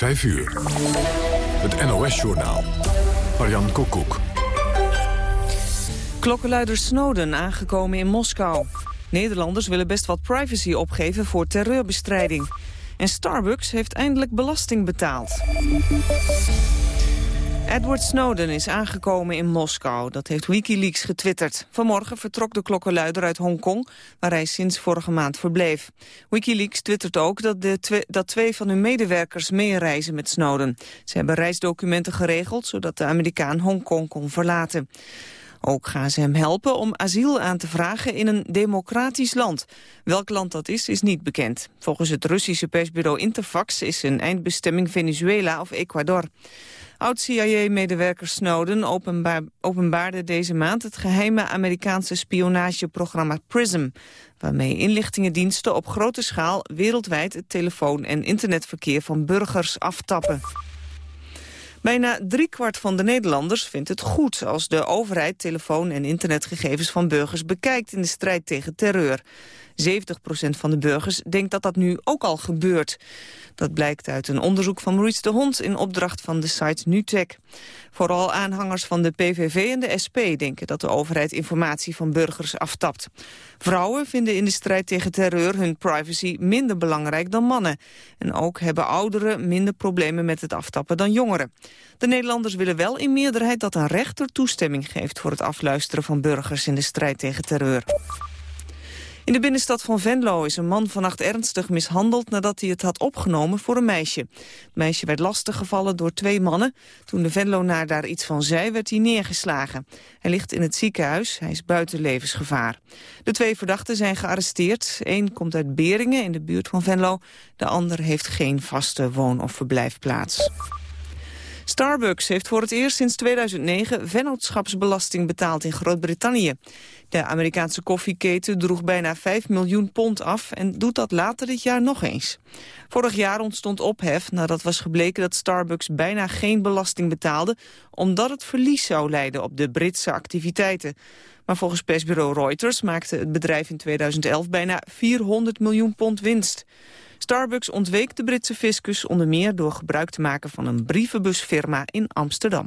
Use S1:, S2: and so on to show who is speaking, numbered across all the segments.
S1: 5 uur. Het NOS-journaal. Marian Koekoek.
S2: Klokkenluider Snowden aangekomen in Moskou. Nederlanders willen best wat privacy opgeven voor terreurbestrijding. En Starbucks heeft eindelijk belasting betaald. Edward Snowden is aangekomen in Moskou. Dat heeft Wikileaks getwitterd. Vanmorgen vertrok de klokkenluider uit Hongkong, waar hij sinds vorige maand verbleef. Wikileaks twittert ook dat, twee van hun medewerkers meereizen met Snowden. Ze hebben reisdocumenten geregeld, zodat de Amerikaan Hongkong kon verlaten. Ook gaan ze hem helpen om asiel aan te vragen in een democratisch land. Welk land dat is, is niet bekend. Volgens het Russische persbureau Interfax is zijn eindbestemming Venezuela of Ecuador. Oud-CIA-medewerker Snowden openbaar, openbaarde deze maand het geheime Amerikaanse spionageprogramma PRISM, waarmee inlichtingendiensten op grote schaal wereldwijd het telefoon- en internetverkeer van burgers aftappen. Bijna driekwart van de Nederlanders vindt het goed als de overheid telefoon- en internetgegevens van burgers bekijkt in de strijd tegen terreur. 70% van de burgers denkt dat dat nu ook al gebeurt. Dat blijkt uit een onderzoek van Maurice de Hond in opdracht van de site NuTech. Vooral aanhangers van de PVV en de SP denken dat de overheid informatie van burgers aftapt. Vrouwen vinden in de strijd tegen terreur hun privacy minder belangrijk dan mannen. En ook hebben ouderen minder problemen met het aftappen dan jongeren. De Nederlanders willen wel in meerderheid dat een rechter toestemming geeft voor het afluisteren van burgers in de strijd tegen terreur. In de binnenstad van Venlo is een man vannacht ernstig mishandeld nadat hij het had opgenomen voor een meisje. Het meisje werd lastiggevallen door twee mannen. Toen de Venlonaar daar iets van zei, werd hij neergeslagen. Hij ligt in het ziekenhuis, hij is buiten levensgevaar. De twee verdachten zijn gearresteerd. Eén komt uit Beringen in de buurt van Venlo. De ander heeft geen vaste woon- of verblijfplaats. Starbucks heeft voor het eerst sinds 2009 vennootschapsbelasting betaald in Groot-Brittannië. De Amerikaanse koffieketen droeg bijna 5 miljoen pond af en doet dat later dit jaar nog eens. Vorig jaar ontstond ophef nadat was gebleken dat Starbucks bijna geen belasting betaalde, omdat het verlies zou leiden op de Britse activiteiten. Maar volgens persbureau Reuters maakte het bedrijf in 2011 bijna 400 miljoen pond winst. Starbucks ontweek de Britse fiscus onder meer door gebruik te maken van een brievenbusfirma in Amsterdam.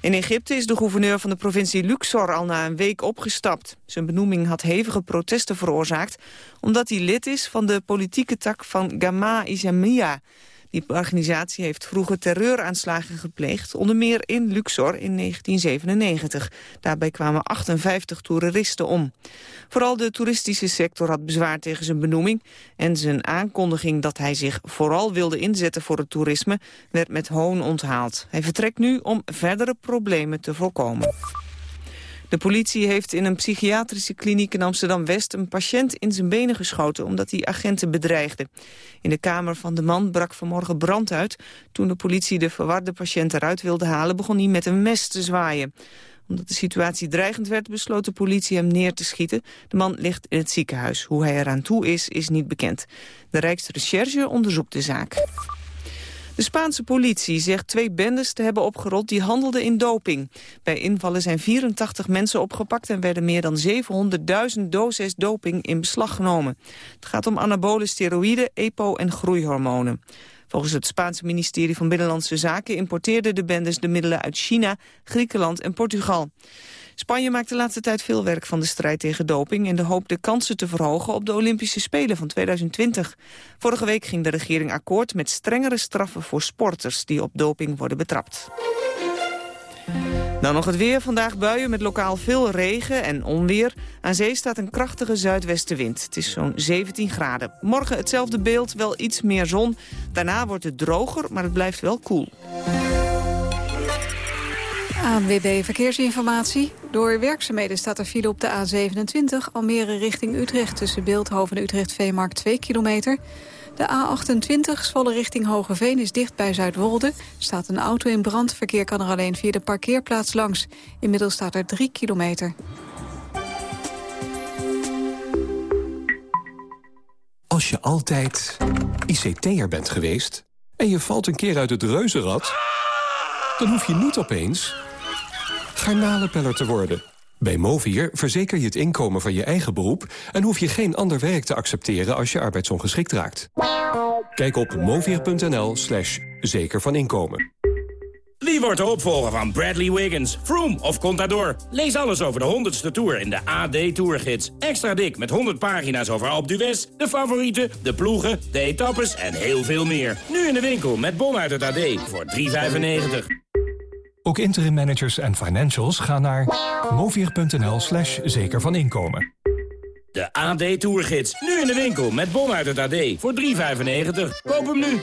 S2: In Egypte is de gouverneur van de provincie Luxor al na een week opgestapt. Zijn benoeming had hevige protesten veroorzaakt... omdat hij lid is van de politieke tak van Gamma Izamia... Die organisatie heeft vroeger terreuraanslagen gepleegd, onder meer in Luxor in 1997. Daarbij kwamen 58 toeristen om. Vooral de toeristische sector had bezwaar tegen zijn benoeming... en zijn aankondiging dat hij zich vooral wilde inzetten voor het toerisme... werd met hoon onthaald. Hij vertrekt nu om verdere problemen te voorkomen. De politie heeft in een psychiatrische kliniek in Amsterdam-West... een patiënt in zijn benen geschoten omdat hij agenten bedreigde. In de kamer van de man brak vanmorgen brand uit. Toen de politie de verwarde patiënt eruit wilde halen... begon hij met een mes te zwaaien omdat de situatie dreigend werd, besloot de politie hem neer te schieten. De man ligt in het ziekenhuis. Hoe hij eraan toe is, is niet bekend. De Rijksrecherche onderzoekt de zaak. De Spaanse politie zegt twee bendes te hebben opgerold die handelden in doping. Bij invallen zijn 84 mensen opgepakt en werden meer dan 700.000 doses doping in beslag genomen. Het gaat om anabole steroïden, EPO en groeihormonen. Volgens het Spaanse ministerie van Binnenlandse Zaken importeerden de bendes de middelen uit China, Griekenland en Portugal. Spanje maakt de laatste tijd veel werk van de strijd tegen doping... in de hoop de kansen te verhogen op de Olympische Spelen van 2020. Vorige week ging de regering akkoord met strengere straffen voor sporters... die op doping worden betrapt. Dan nog het weer. Vandaag buien met lokaal veel regen en onweer. Aan zee staat een krachtige zuidwestenwind. Het is zo'n 17 graden. Morgen hetzelfde beeld, wel iets meer zon. Daarna wordt het droger, maar het blijft wel koel.
S3: ANWB Verkeersinformatie. Door werkzaamheden staat er file op de A27... Almere richting Utrecht tussen Beeldhoven en Utrecht-Veemarkt 2 kilometer. De A28 Zwolle richting Hogeveen is dicht bij Zuidwolde. staat een auto in brand. Verkeer kan er alleen via de parkeerplaats langs. Inmiddels staat er 3 kilometer.
S4: Als je altijd ICT'er bent geweest... en je valt een keer uit het reuzenrad... dan hoef je niet opeens garnalenpeller te worden. Bij Movier verzeker je het inkomen van je eigen beroep... en hoef je geen ander werk te accepteren als je arbeidsongeschikt raakt. Kijk op movier.nl slash zeker van inkomen.
S5: Wie wordt de opvolger van Bradley Wiggins, Froome of Contador? Lees alles over de 100ste Tour in de AD Tourgids. Extra dik met 100 pagina's over Alpe d'Huez, de favorieten, de ploegen, de etappes en heel veel meer. Nu in de winkel met bon uit het AD voor 3,95.
S6: Ook interim managers en financials gaan naar movier.nl slash zeker van inkomen.
S5: De AD Tourgids. Nu in de winkel met bon uit het AD voor 3,95. Koop hem nu.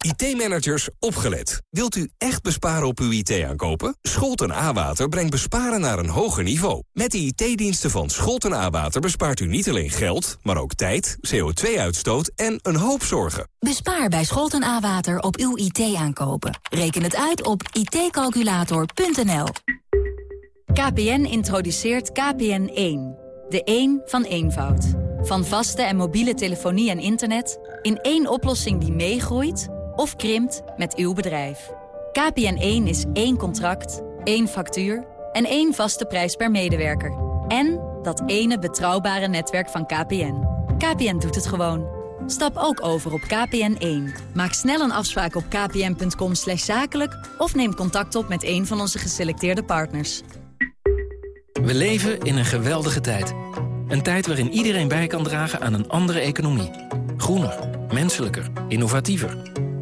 S7: IT-managers, opgelet. Wilt u echt besparen op uw IT-aankopen? Scholten A-Water brengt besparen naar een hoger niveau. Met de IT-diensten van Scholten A-Water bespaart u niet alleen geld... maar ook tijd, CO2-uitstoot en een hoop zorgen.
S8: Bespaar bij Scholten A-Water op uw IT-aankopen. Reken het uit op itcalculator.nl.
S9: KPN introduceert KPN1. De 1 van eenvoud. Van vaste en mobiele telefonie en internet... in één oplossing die meegroeit of krimpt met uw bedrijf. KPN1 is één contract, één factuur en één vaste prijs per medewerker. En dat ene betrouwbare netwerk van KPN. KPN doet het gewoon. Stap ook over op KPN1. Maak snel een afspraak op kpn.com zakelijk... of neem contact op met een van onze geselecteerde partners.
S10: We leven in een geweldige tijd. Een tijd waarin iedereen bij kan dragen aan een andere economie. Groener, menselijker, innovatiever.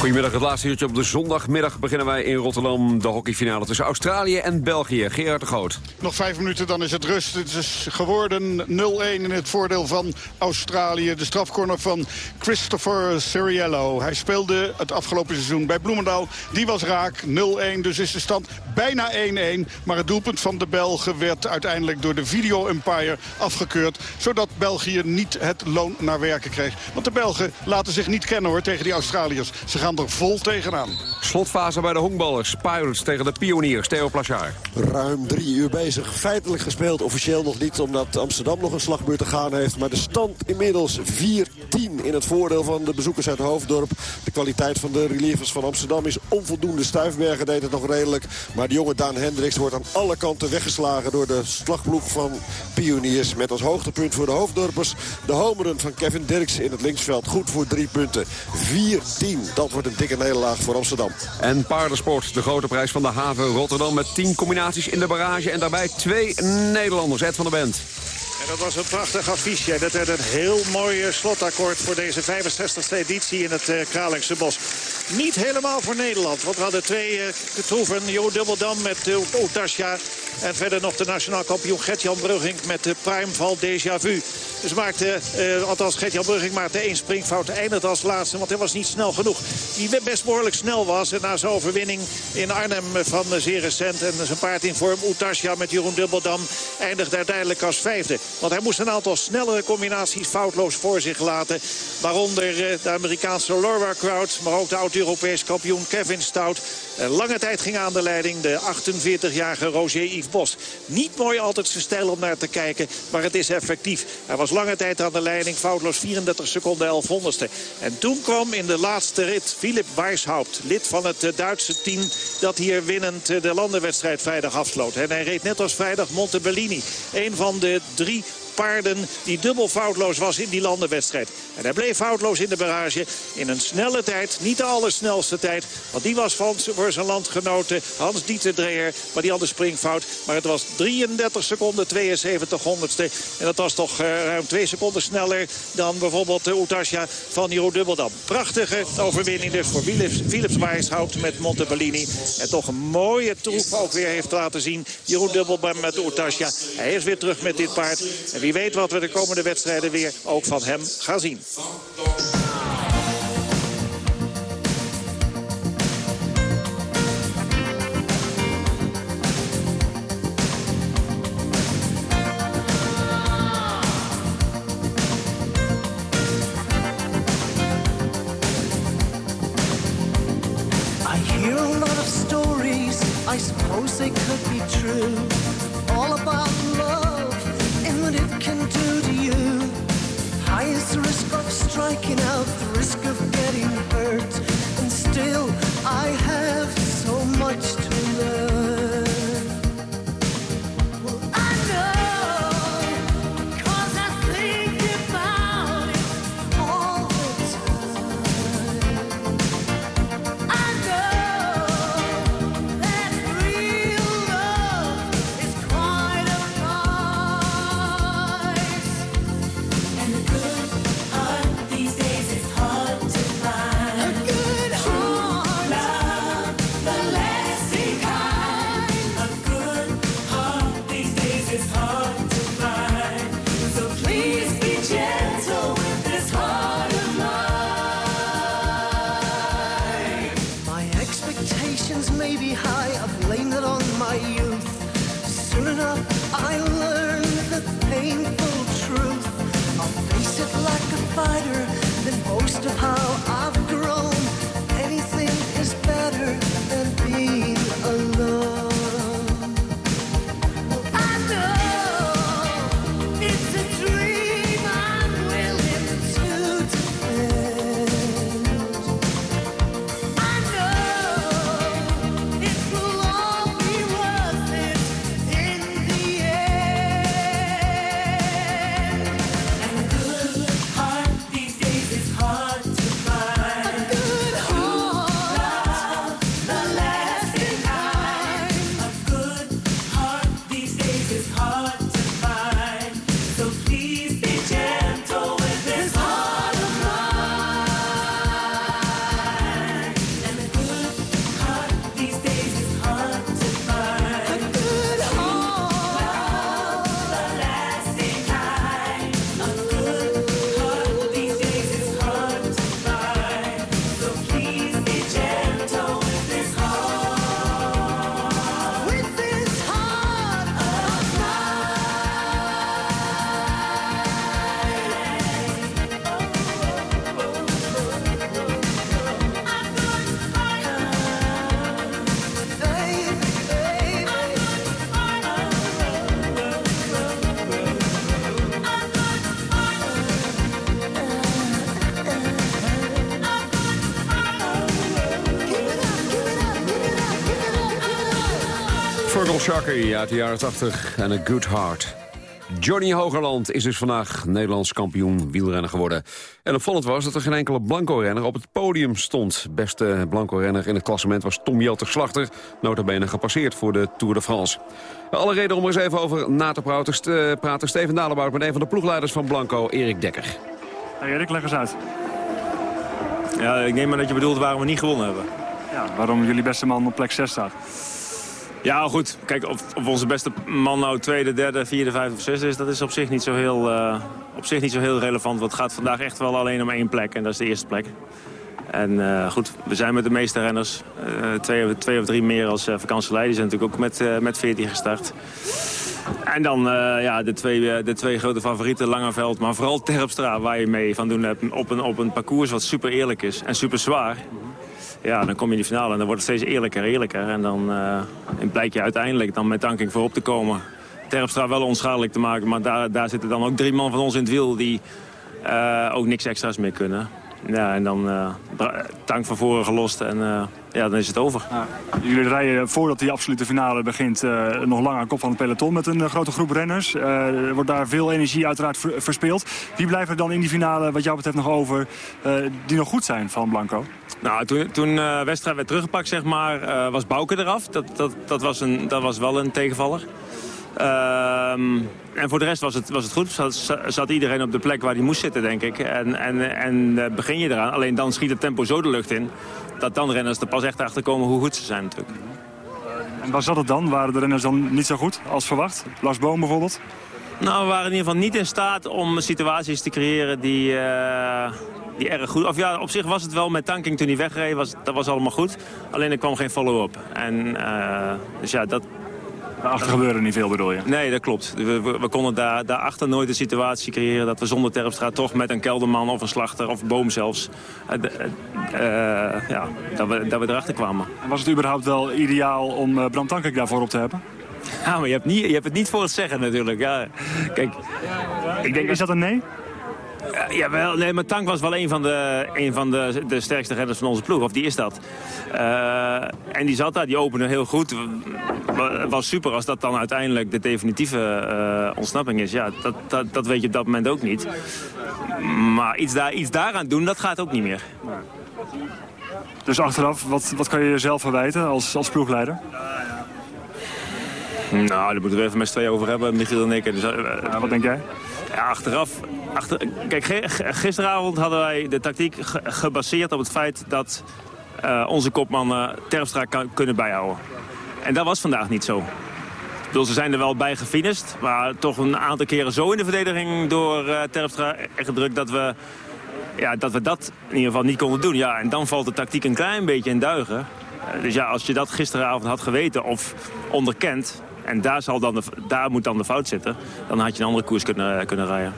S11: Goedemiddag, het laatste uurtje op de zondagmiddag beginnen wij in Rotterdam de hockeyfinale tussen Australië en België. Gerard de Groot.
S12: Nog vijf minuten, dan is het rust. Het is geworden 0-1 in het voordeel van Australië. De strafcorner van Christopher Ciriello. Hij speelde het afgelopen seizoen bij Bloemendaal. Die was raak, 0-1, dus is de stand bijna 1-1. Maar het doelpunt van de Belgen werd uiteindelijk door de video-umpire afgekeurd. Zodat België niet het loon naar werken kreeg. Want de Belgen laten zich niet kennen hoor tegen die Australiërs. Ze gaan er vol tegenaan.
S11: Slotfase bij de honkballers. Pirates tegen de pioniers. Theo Plachard.
S13: Ruim drie uur bezig. Feitelijk gespeeld. Officieel nog niet omdat Amsterdam nog een slagbeurt te gaan heeft. Maar de stand inmiddels 4-10 in het voordeel van de bezoekers uit Hoofddorp. De kwaliteit van de relievers van Amsterdam is onvoldoende. Stuifbergen deed het nog redelijk. Maar de jonge Daan Hendricks wordt aan alle kanten weggeslagen door de slagploeg van pioniers. Met als hoogtepunt voor de Hoofddorpers de homeren van Kevin Dirks in het linksveld. Goed voor drie punten. 4-10. Dat wordt een dikke nederlaag voor Amsterdam.
S11: En paardensport, de grote prijs van de haven Rotterdam... met 10 combinaties in de barrage en daarbij twee Nederlanders. Ed van der Bent.
S14: En dat was een prachtig affiche. Dat werd een heel mooi slotakkoord voor deze 65e editie in het uh, Kralingse Bos. Niet helemaal voor Nederland, want we hadden twee uh, troeven. Jo Dubbeldam met uh, Otasja. En verder nog de nationaal kampioen Gert-Jan Brugging met de Primeval Déjà Vu. Dus maakte, uh, althans Gert-Jan Brugging maakte één springfout. Eindigde als laatste, want hij was niet snel genoeg. Die best behoorlijk snel was. En na zijn overwinning in Arnhem van zeer recent. En zijn paard in vorm Oetasja met Jeroen Dubbeldam eindigde uiteindelijk als vijfde. Want hij moest een aantal snellere combinaties foutloos voor zich laten. Waaronder de Amerikaanse Laura Kraut, maar ook de oud-Europees kampioen Kevin Stout. Lange tijd ging aan de leiding de 48-jarige Roger Yves Bos. Niet mooi altijd zijn stijl om naar te kijken, maar het is effectief. Hij was lange tijd aan de leiding, foutloos 34 seconden 1100ste. En toen kwam in de laatste rit Philip Weishaupt, lid van het Duitse team... dat hier winnend de landenwedstrijd vrijdag afsloot. En hij reed net als vrijdag Montebellini. Een van de drie paarden die dubbel foutloos was in die landenwedstrijd. En hij bleef foutloos in de barrage in een snelle tijd. Niet de allersnelste tijd, want die was van, voor zijn landgenoten Hans Dieter Dreher. Maar die had een springfout. Maar het was 33 seconden 72 honderdste. En dat was toch uh, ruim 2 seconden sneller dan bijvoorbeeld de Utasja van Jeroen Dubbeldam. Prachtige overwinning dus voor Philips, Philips met Montebellini. En toch een mooie troef ook weer heeft laten zien. Jeroen Dubbeldam met de Utasja. Hij is weer terug met dit paard. En wie weet wat we de komende wedstrijden weer ook van hem gaan zien.
S11: Sharkey uit de jaren 80 en A Good Heart. Johnny Hogerland is dus vandaag Nederlands kampioen wielrenner geworden. En opvallend was dat er geen enkele blanco-renner op het podium stond. Beste blanco-renner in het klassement was Tom Jelter Slachter... notabene gepasseerd voor de Tour de France. Alle reden om er eens even over na te praten. St- praten Steven Dalebout met een van de ploegleiders van Blanco, Erik Dekker.
S15: Hey Erik, leg eens uit.
S16: Ja, ik neem maar dat je bedoelt waarom we niet gewonnen hebben.
S15: Ja, waarom jullie beste man op plek 6 staat.
S16: Ja, goed. Kijk, of, of onze beste man nou tweede, derde, vierde, vijfde of zesde is... dat is op zich niet zo heel, eh, op zich niet zo heel relevant. Want het gaat vandaag echt wel alleen om één plek. En dat is de eerste plek. En eh, goed, we zijn met de meeste renners. eh, twee, of- twee of drie meer als uh, vakantielei. Die zijn natuurlijk ook met, met 14 gestart. En dan ja, de, twee, de twee grote favorieten, Langeveld, maar vooral Terpstra... waar je mee van doen hebt op een, op een parcours wat super eerlijk is en super zwaar. Ja, dan kom je in die finale en dan wordt het steeds eerlijker eerlijker. En dan eh, blijkt je uiteindelijk dan met tanking voorop te komen. Terpstra wel onschadelijk te maken, maar daar, daar zitten dan ook drie man van ons in het wiel... die eh, ook niks extra's meer kunnen. Ja, en dan eh, tank van voren gelost en ja, dan is het over.
S15: Jullie rijden voordat die absolute finale begint eh, nog lang aan kop van het peloton met een eh, grote groep renners. Eh, er wordt daar veel energie uiteraard ver- verspeeld. Wie blijven er dan in die finale wat jou betreft nog over eh, die nog goed zijn van Blanco?
S16: Nou, toen, toen eh wedstrijd werd teruggepakt, zeg maar, eh, was Bouke eraf. Dat, dat, dat, was een, dat was wel een tegenvaller. Ehm, en voor de rest was het, was het goed. Zat, zat iedereen op de plek waar hij moest zitten, denk ik. En, en, en eh, begin je eraan. Alleen dan schiet het tempo zo de lucht in... dat dan renners er pas echt achter komen hoe goed ze zijn natuurlijk.
S15: En waar zat het dan? Waren de renners dan niet zo goed als verwacht? Lars Boom bijvoorbeeld?
S16: Nou, we waren in ieder geval niet in staat om situaties te creëren die, eh, die erg goed... Of ja, op zich was het wel met tanking toen hij wegreed, was, dat was allemaal goed. Alleen er kwam geen follow-up. En eh, dus ja, dat,
S15: Daarachter gebeurde niet veel, bedoel je?
S16: Nee, dat klopt. We, we, we konden daar, daarachter nooit een situatie creëren... dat we zonder Terpstra toch met een kelderman of een slachter of een boom zelfs... eh, de- eh, ja, dat, we, dat we erachter kwamen.
S15: En was het überhaupt wel ideaal om eh, Bram Tankink daarvoor op te hebben?
S16: Ja, maar je hebt, niet, je hebt het niet voor het zeggen natuurlijk. Ja, kijk, ik denk
S15: Is dat een nee?
S16: Ja, jawel, nee, maar Tank was wel een van, de, een van de, de sterkste redders van onze ploeg. Of die is dat. Eh, en die zat daar, die opende heel goed. Het was super als dat dan uiteindelijk de definitieve eh, ontsnapping is. Ja, dat, dat, dat weet je op dat moment ook niet. Maar iets, daar, iets daaraan doen, dat gaat ook niet meer.
S15: Dus achteraf, wat, wat kan je jezelf verwijten als, als ploegleider?
S16: Nou, daar moeten we even met z'n tweeën over hebben, Michiel en ik. Dus, eh,
S15: wat denk jij?
S16: Achteraf... Achter, kijk, gisteravond hadden wij de tactiek ge- gebaseerd op het feit dat eh, onze kopmannen Terpstra kan, kunnen bijhouden. En dat was vandaag niet zo. Ze zijn er wel bij gefinished, maar toch een aantal keren zo in de verdediging door eh Terpstra gedrukt dat we, ja, dat we dat in ieder geval niet konden doen. Ja, en dan valt de tactiek een klein beetje in duigen. Eh, dus ja, als je dat gisteravond had geweten of onderkend... en daar, zal dan de, daar moet dan de fout zitten... dan had je een andere koers kunnen, kunnen rijden.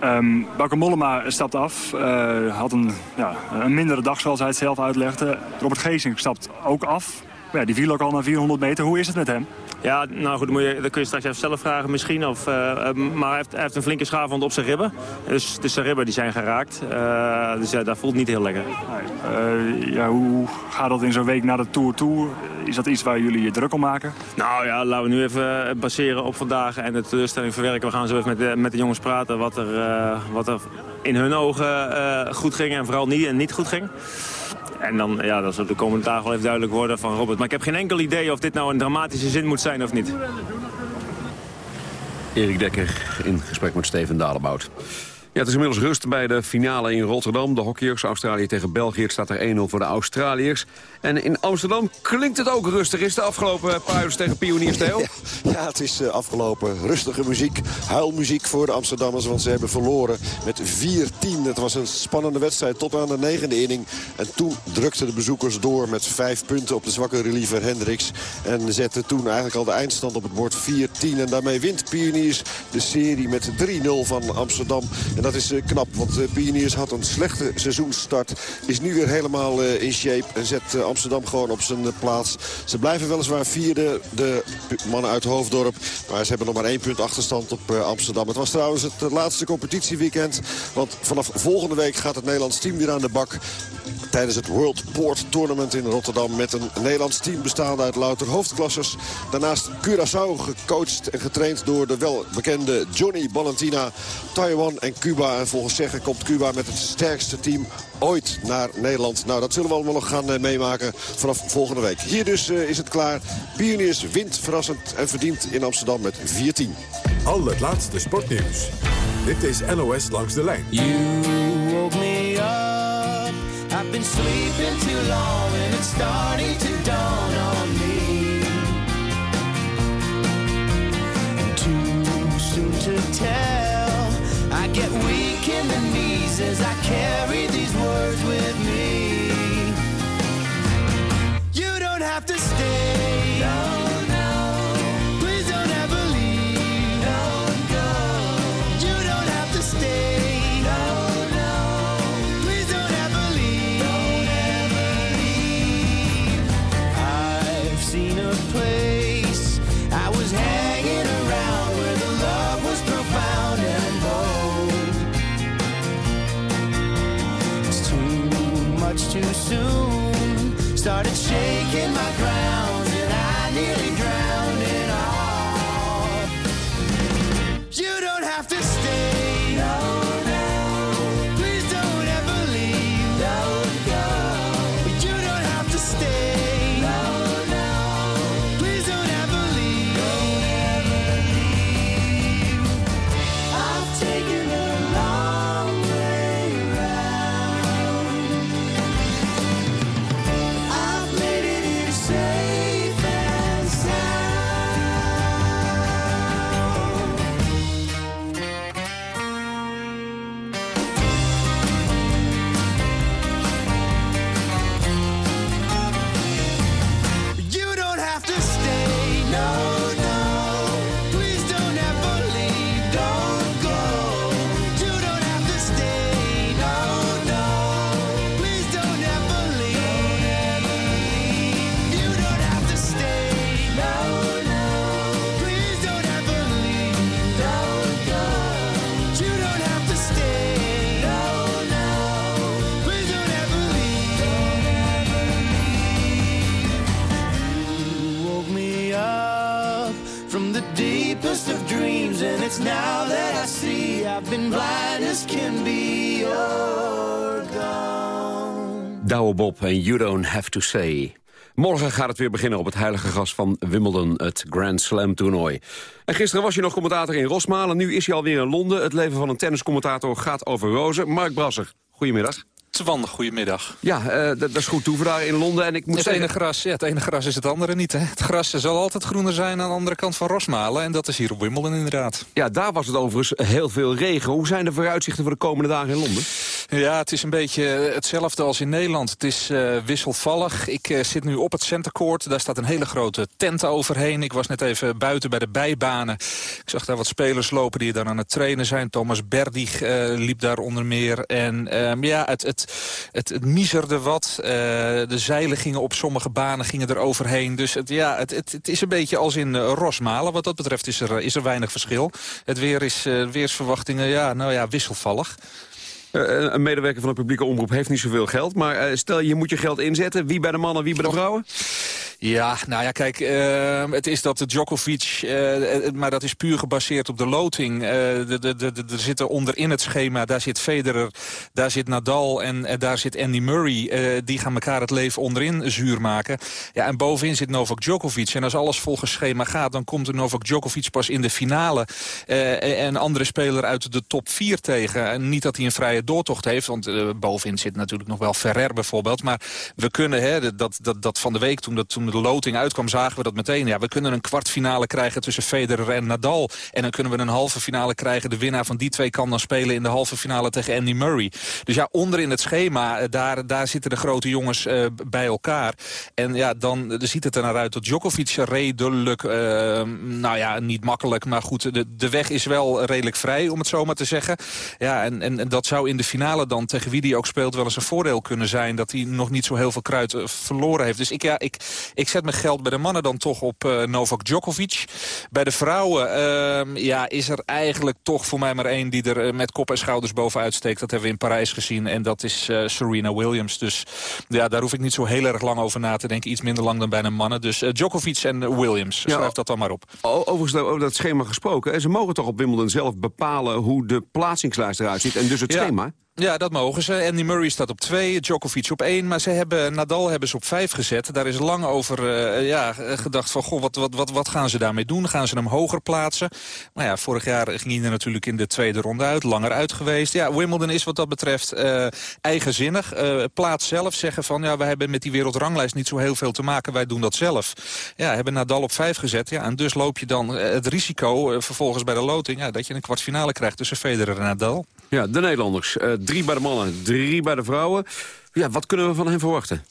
S15: Ehm Bauke Mollema stapt af. eh, had een, ja, een mindere dag, zoals hij het zelf uitlegde. Robert Geesink stapt ook af. Ja, die viel ook al naar 400 meter. Hoe is het met hem?
S16: Ja, nou goed, dan, moet je, dan kun je straks even zelf vragen misschien. Of, eh, eh, maar hij heeft, hij heeft een flinke schaafwond op zijn ribben. Dus, dus zijn ribben die zijn geraakt. Eh, dus ja, dat voelt niet heel lekker.
S15: Eh, ja, hoe gaat dat in zo'n week na de Tour toe? Is dat iets waar jullie je druk om maken?
S16: Nou ja, laten we nu even baseren op vandaag en de teleurstelling verwerken. We gaan zo even met de, met de jongens praten wat er, wat er in hun ogen goed ging en vooral niet, en niet goed ging. En dan, ja, dat zal de dagen wel even duidelijk worden van Robert. Maar ik heb geen enkel idee of dit nou een dramatische zin moet zijn of niet.
S11: Erik Dekker in gesprek met Steven Dalebout. Ja, het is inmiddels rust bij de finale in Rotterdam. De hockeyers, Australië tegen België. Het staat er 1-0 voor de Australiërs. En in Amsterdam klinkt het ook rustig. Is de afgelopen Pirates tegen Pioniers Theo?
S13: Ja, het is eh, afgelopen. Rustige muziek, huilmuziek voor de Amsterdammers. Want ze hebben verloren met 4-10. Het was een spannende wedstrijd tot aan de negende inning. En toen drukten de bezoekers door met vijf punten op de zwakke reliever Hendricks. En zetten toen eigenlijk al de eindstand op het bord 4-10. En daarmee wint Pioniers de serie met 3-0 van Amsterdam. Dat is eh, knap, want Pioniers had een slechte seizoensstart. Is nu weer helemaal eh, in shape en zet eh, Amsterdam gewoon op zijn plaats. Ze blijven weliswaar vierde, de mannen uit Hoofddorp. Maar ze hebben nog maar één punt achterstand op Amsterdam. Het was trouwens het laatste competitieweekend. Want vanaf volgende week gaat het Nederlands team weer aan de bak. Tijdens het World Port Tournament in Rotterdam. Met een Nederlands team bestaande uit louter hoofdklassers. Daarnaast Curaçao gecoacht en getraind door de welbekende Johnny Ballantina. Taiwan en Cuba. En volgens zeggen komt Cuba met het sterkste team ooit naar Nederland. Nou, dat zullen we allemaal nog gaan eh, meemaken vanaf volgende week. Hier dus eh, is het klaar. Pioniers wint verrassend en verdient in Amsterdam met 4-10.
S1: Al het laatste sportnieuws. Dit is NOS Langs de Lijn.
S17: You woke me up. I've been sleeping too long and it's starting to dawn on me. Too soon to tell. Get weak in the knees as I carry these words with me.
S11: Bob en You Don't Have To Say. Morgen gaat het weer beginnen op het heilige gas van Wimbledon, het Grand Slam toernooi. En gisteren was je nog commentator in Rosmalen, nu is hij alweer in Londen. Het leven van een tenniscommentator gaat over rozen. Mark Brasser, goedemiddag.
S18: Twan, goedemiddag.
S11: Ja, uh, dat is goed toe daar in Londen. En ik moet
S18: het,
S11: zeggen...
S18: ene gras, ja, het ene gras is het andere niet. Hè? Het gras zal altijd groener zijn aan de andere kant van Rosmalen. En dat is hier op Wimbledon inderdaad.
S11: Ja, daar was het overigens heel veel regen. Hoe zijn de vooruitzichten voor de komende dagen in Londen?
S18: Ja, het is een beetje hetzelfde als in Nederland. Het is uh, wisselvallig. Ik uh, zit nu op het centercourt. Daar staat een hele grote tent overheen. Ik was net even buiten bij de bijbanen. Ik zag daar wat spelers lopen die daar aan het trainen zijn. Thomas Berdig liep daar onder meer. En ehm, ja, het, het, het, miserde wat. De zeilen gingen op sommige banen gingen er overheen. Dus het, ja, het, het, het is een beetje als in Rosmalen. Wat dat betreft is er, is er weinig verschil. Het weer is, weersverwachtingen, ja, nou ja, wisselvallig.
S11: Een medewerker van de publieke omroep heeft niet zoveel geld. Maar stel, je moet je geld inzetten. Wie bij de mannen, wie bij de vrouwen?
S18: Ja, nou ja, kijk, uh, het is dat de Djokovic, uh, maar dat is puur gebaseerd op de loting. De, er zitten onderin het schema, daar zit Federer, daar zit Nadal en daar zit Andy Murray. die gaan elkaar het leven onderin zuur maken. Ja, en bovenin zit Novak Djokovic. En als alles volgens schema gaat, dan komt Novak Djokovic pas in de finale. en andere speler uit de top 4 tegen. En niet dat hij een vrije doortocht heeft, want bovenin zit natuurlijk nog wel Ferrer bijvoorbeeld. Maar we kunnen, hè, dat, dat, dat van de week toen dat toen de loting uitkwam, zagen we dat meteen. Ja, we kunnen een kwartfinale krijgen tussen Federer en Nadal. En dan kunnen we een halve finale krijgen. De winnaar van die twee kan dan spelen in de halve finale tegen Andy Murray. Dus ja, onder in het schema, daar, daar zitten de grote jongens uh, bij elkaar. En ja, dan, dan ziet het er naar uit dat Djokovic redelijk, nou ja, niet makkelijk, maar goed, de, de weg is wel redelijk vrij, om het zo maar te zeggen. Ja, en, en, dat zou in de finale dan, tegen wie die ook speelt, wel eens een voordeel kunnen zijn. Dat hij nog niet zo heel veel kruid verloren heeft. Dus ik, ja, ik, ik zet mijn geld bij de mannen dan toch op uh, Novak Djokovic. Bij de vrouwen uh, ja, is er eigenlijk toch voor mij maar één die er uh, met kop en schouders bovenuit steekt. Dat hebben we in Parijs gezien en dat is uh, Serena Williams. Dus ja, daar hoef ik niet zo heel erg lang over na te denken. Iets minder lang dan bij de mannen. Dus Djokovic en Williams, ja, schrijf dat dan maar op.
S11: Overigens over dat schema gesproken. Ze mogen toch op Wimbledon zelf bepalen hoe de plaatsingslijst eruit ziet. En dus het
S18: ja.
S11: schema?
S18: Ja, dat mogen ze. Andy Murray staat op 2, Djokovic op 1. Maar ze hebben, Nadal hebben ze op 5 gezet. Daar is lang over uh, ja, gedacht van, goh, wat, wat, wat, wat gaan ze daarmee doen? Gaan ze hem hoger plaatsen? Maar ja, vorig jaar ging hij er natuurlijk in de tweede ronde uit. Langer uit geweest. Ja, Wimbledon is wat dat betreft uh, eigenzinnig. Uh, plaats zelf zeggen van, ja, wij hebben met die wereldranglijst niet zo heel veel te maken. Wij doen dat zelf. Ja, hebben Nadal op 5 gezet. Ja, en dus loop je dan het risico vervolgens bij de loting... Ja, dat je een kwartfinale krijgt tussen Federer en Nadal.
S11: Ja, de Nederlanders. drie bij de mannen, drie bij de vrouwen. Ja, wat kunnen we van hen verwachten?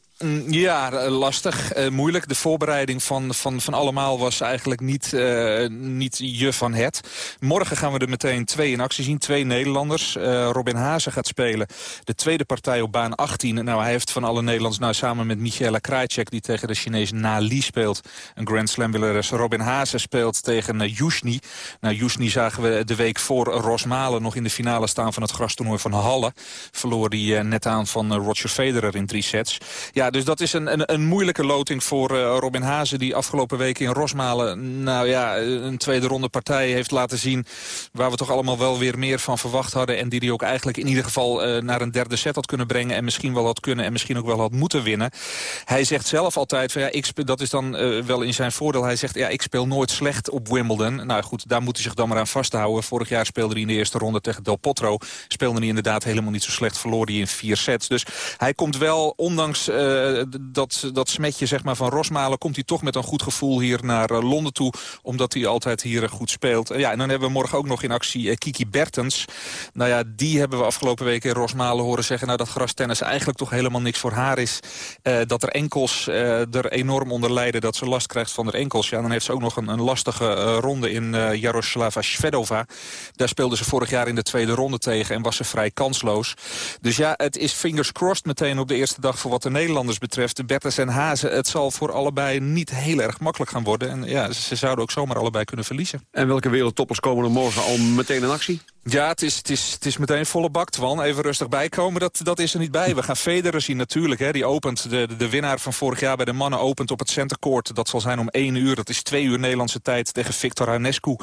S18: Ja, lastig, uh, moeilijk. De voorbereiding van, van, van allemaal was eigenlijk niet, uh, niet je van het. Morgen gaan we er meteen twee in actie zien. Twee Nederlanders. Robin Hazen gaat spelen. De tweede partij op baan 18. Nou, hij heeft van alle Nederlanders nou, samen met Michaela Krajcek... die tegen de Chinees Nali speelt. Een Grand Slam winnares. Robin Hazen speelt tegen uh, Yushni. Nou, Yushni zagen we de week voor Rosmalen... nog in de finale staan van het grastoernooi van Halle. Verloor die net aan van Roger Federer in drie sets. Ja, dus dat is een, een, een moeilijke loting voor uh, Robin Hazen... die afgelopen week in Rosmalen nou ja, een tweede ronde partij heeft laten zien... waar we toch allemaal wel weer meer van verwacht hadden... en die hij ook eigenlijk in ieder geval uh, naar een derde set had kunnen brengen... en misschien wel had kunnen en misschien ook wel had moeten winnen. Hij zegt zelf altijd, van, ja, ik dat is dan uh, wel in zijn voordeel... hij zegt, ja, ik speel nooit slecht op Wimbledon. Nou goed, daar moet hij zich dan maar aan vasthouden. Vorig jaar speelde hij in de eerste ronde tegen Del Potro. Speelde hij inderdaad helemaal niet zo slecht, verloor hij in vier sets. Dus hij komt wel, ondanks dat, dat smetje zeg maar, van Rosmalen... komt hij toch met een goed gevoel hier naar uh, Londen toe... omdat hij altijd hier uh, goed speelt. ja, en dan hebben we morgen ook nog in actie Kiki Bertens. Nou ja, die hebben we afgelopen weken in Rosmalen horen zeggen... Nou, dat grastennis eigenlijk toch helemaal niks voor haar is. dat er enkels er enorm onder lijden, dat ze last krijgt van haar enkels. Ja, dan heeft ze ook nog een, een lastige ronde in Jaroslava Svedova. Daar speelde ze vorig jaar in de tweede ronde tegen... en was ze vrij kansloos. Dus ja, het is fingers crossed meteen op de eerste dag... voor wat de Nederlanders betreft. Bertens en Hazen, het zal voor allebei niet heel erg makkelijk gaan worden. En ja, ze zouden ook zomaar allebei kunnen verliezen.
S11: En welke wereldtoppers komen er morgen al meteen in actie?
S18: Ja, het is, het, is, het is meteen volle bak, Twan. Even rustig bijkomen, dat, dat is er niet bij. We gaan Federer zien natuurlijk. Hè. Die opent, de, de, winnaar van vorig jaar bij de mannen opent op het centercourt. Dat zal zijn om één uur. Dat is twee uur Nederlandse tijd tegen Victor Hanescu.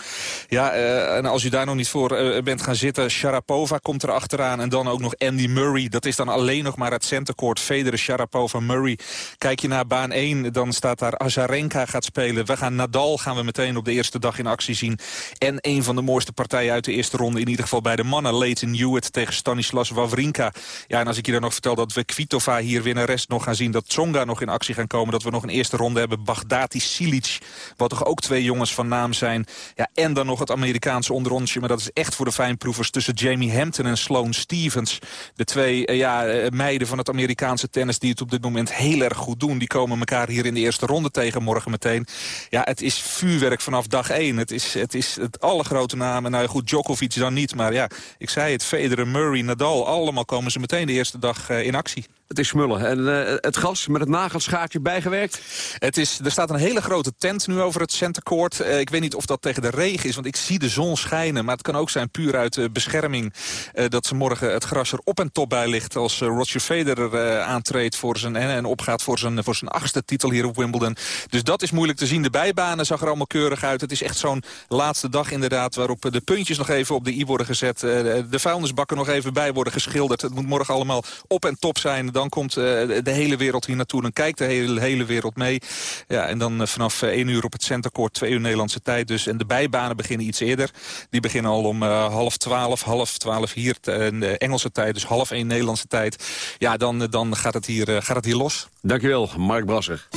S18: Ja, uh, en als u daar nog niet voor uh, bent gaan zitten... Sharapova komt er achteraan en dan ook nog Andy Murray. Dat is dan alleen nog maar het centercourt. Federer, Sharapova, Murray. Kijk je naar baan 1, dan staat daar Azarenka gaat spelen. We gaan Nadal gaan we meteen op de eerste dag in actie zien. En een van de mooiste partijen uit de eerste ronde... in ieder geval bij de mannen. Leighton Hewitt tegen Stanislas Wawrinka. Ja, en als ik je dan nog vertel dat we Kvitova hier winnares nog gaan zien... dat Tsonga nog in actie gaan komen. Dat we nog een eerste ronde hebben. Baghdati Silic, wat toch ook twee jongens van naam zijn. Ja, en dan nog het Amerikaanse onderrondje. Maar dat is echt voor de fijnproevers tussen Jamie Hampton en Sloane Stevens. De twee uh, ja, uh, meiden van het Amerikaanse tennis die het op dit moment heel erg goed doen. Die komen elkaar hier in de eerste ronde tegen morgen meteen. Ja, het is vuurwerk vanaf dag één. Het is het, is het alle grote namen. Nou goed, Djokovic dan niet. Maar ja, ik zei het, Federer, Murray, Nadal, allemaal komen ze meteen de eerste dag uh, in actie.
S11: Het is smullen. En uh, het gas met het nagelschaartje bijgewerkt?
S18: Het is, er staat een hele grote tent nu over het centercourt. Uh, ik weet niet of dat tegen de regen is, want ik zie de zon schijnen. Maar het kan ook zijn puur uit uh, bescherming... dat ze morgen het gras er op en top bij ligt... als Roger Federer aantreedt voor zijn, en, en opgaat voor zijn, voor zijn achtste titel hier op Wimbledon. Dus dat is moeilijk te zien. De bijbanen zag er allemaal keurig uit. Het is echt zo'n laatste dag inderdaad... waarop de puntjes nog even op de i worden gezet. de vuilnisbakken nog even bij worden geschilderd. Het moet morgen allemaal op en top zijn dan komt uh, de hele wereld hier naartoe. Dan kijkt de hele, hele wereld mee. Ja, en dan uh, vanaf uh, 1 uur op het centercourt, 2 uur Nederlandse tijd dus. En de bijbanen beginnen iets eerder. Die beginnen al om half 12, half 12 hier Engelse tijd. Dus half 1 Nederlandse tijd. Ja, dan, dan gaat, het hier, gaat het hier los.
S11: Dankjewel, Mark Brasser.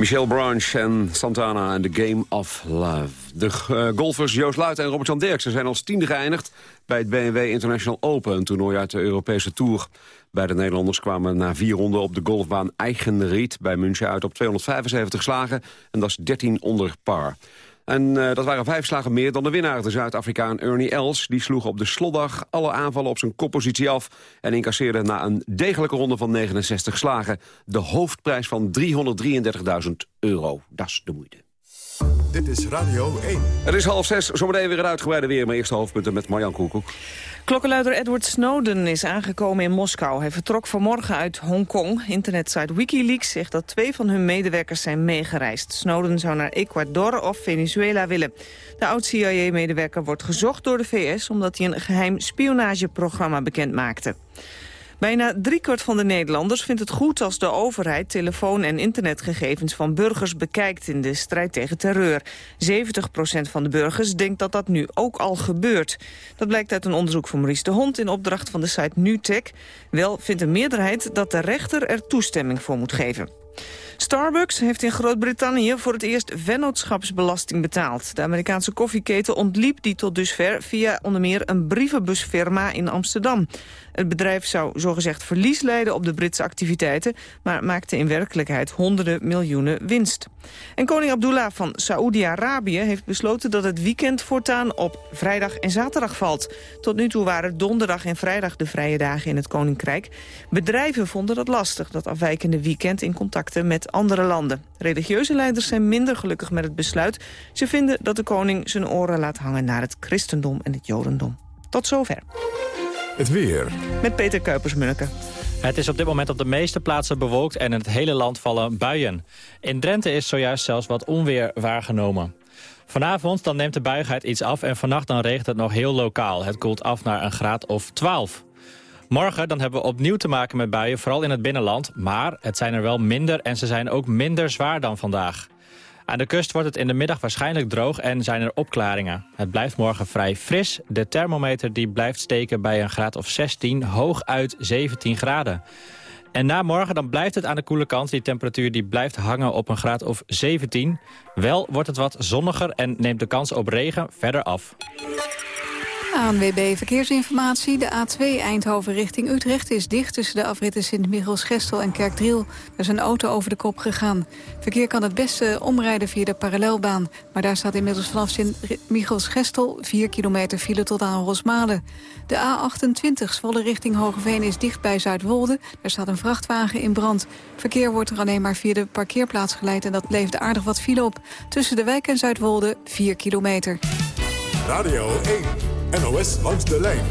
S11: Michel Branch en Santana en The Game of Love. De uh, golfers Joost Luit en Robert-Jan Derksen zijn als tiende geëindigd... bij het BMW International Open, een toernooi uit de Europese Tour. Beide Nederlanders kwamen na vier ronden op de golfbaan Eigenried... bij München uit op 275 slagen en dat is 13 onder par. En uh, dat waren vijf slagen meer dan de winnaar, de Zuid-Afrikaan Ernie Els. Die sloeg op de slotdag alle aanvallen op zijn koppositie af... en incasseerde na een degelijke ronde van 69 slagen... de hoofdprijs van 333.000 euro. Dat is de moeite.
S1: Dit is Radio 1.
S11: Het is half zes, zometeen weer een uitgebreide weer. Mijn eerste hoofdpunten met Marjan Koekoek.
S2: Klokkenluider Edward Snowden is aangekomen in Moskou. Hij vertrok vanmorgen uit Hongkong. Internetsite Wikileaks zegt dat twee van hun medewerkers zijn meegereisd. Snowden zou naar Ecuador of Venezuela willen. De oud-CIA-medewerker wordt gezocht door de VS... omdat hij een geheim spionageprogramma bekend maakte. Bijna driekwart van de Nederlanders vindt het goed als de overheid telefoon- en internetgegevens van burgers bekijkt in de strijd tegen terreur. 70% van de burgers denkt dat dat nu ook al gebeurt. Dat blijkt uit een onderzoek van Maurice de Hond in opdracht van de site NuTech. Wel vindt een meerderheid dat de rechter er toestemming voor moet geven. Starbucks heeft in Groot-Brittannië voor het eerst vennootschapsbelasting betaald. De Amerikaanse koffieketen ontliep die tot dusver via onder meer een brievenbusfirma in Amsterdam. Het bedrijf zou zogezegd verlies leiden op de Britse activiteiten... maar maakte in werkelijkheid honderden miljoenen winst. En koning Abdullah van Saoedi-Arabië heeft besloten dat het weekend voortaan op vrijdag en zaterdag valt. Tot nu toe waren donderdag en vrijdag de vrije dagen in het koninkrijk. Bedrijven vonden dat lastig, dat afwijkende weekend in contacten met andere landen. Religieuze leiders zijn minder gelukkig met het besluit. Ze vinden dat de koning zijn oren laat hangen naar het christendom en het jodendom. Tot zover.
S1: Het weer.
S2: Met Peter Kuipers-Munneke.
S19: Het is op dit moment op de meeste plaatsen bewolkt en in het hele land vallen buien. In Drenthe is zojuist zelfs wat onweer waargenomen. Vanavond dan neemt de buigheid iets af en vannacht dan regent het nog heel lokaal. Het koelt af naar een graad of 12. Morgen dan hebben we opnieuw te maken met buien, vooral in het binnenland. Maar het zijn er wel minder en ze zijn ook minder zwaar dan vandaag. Aan de kust wordt het in de middag waarschijnlijk droog en zijn er opklaringen. Het blijft morgen vrij fris. De thermometer die blijft steken bij een graad of 16, hooguit 17 graden. En na morgen dan blijft het aan de koele kant. Die temperatuur die blijft hangen op een graad of 17. Wel wordt het wat zonniger en neemt de kans op regen verder af.
S3: ANWB Verkeersinformatie. De A2 Eindhoven richting Utrecht is dicht tussen de afritten Sint-Michels-Gestel en Kerkdriel. Er is een auto over de kop gegaan. Verkeer kan het beste omrijden via de parallelbaan. Maar daar staat inmiddels vanaf Sint-Michels-Gestel 4 kilometer file tot aan Rosmalen. De A28 Zwolle richting Hogeveen is dicht bij Zuidwolde. Daar staat een vrachtwagen in brand. Verkeer wordt er alleen maar via de parkeerplaats geleid... en dat levert aardig wat file op. Tussen de wijk en Zuidwolde 4 kilometer.
S1: Radio 1. NOS langs de lijn.